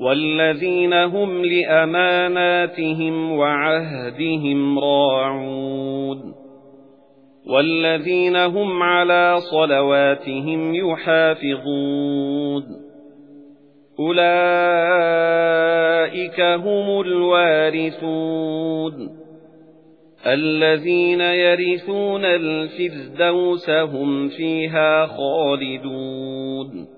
وَالَّذِينَ هُمْ لِأَمَانَاتِهِمْ وَعَهْدِهِمْ رَاعُونَ وَالَّذِينَ هُمْ عَلَى صَلَوَاتِهِمْ يُحَافِظُونَ أُولَئِكَ هُمُ الْوَارِثُونَ الَّذِينَ يَرِثُونَ الْفِرْدَوْسَ هُمْ فِيهَا خَالِدُونَ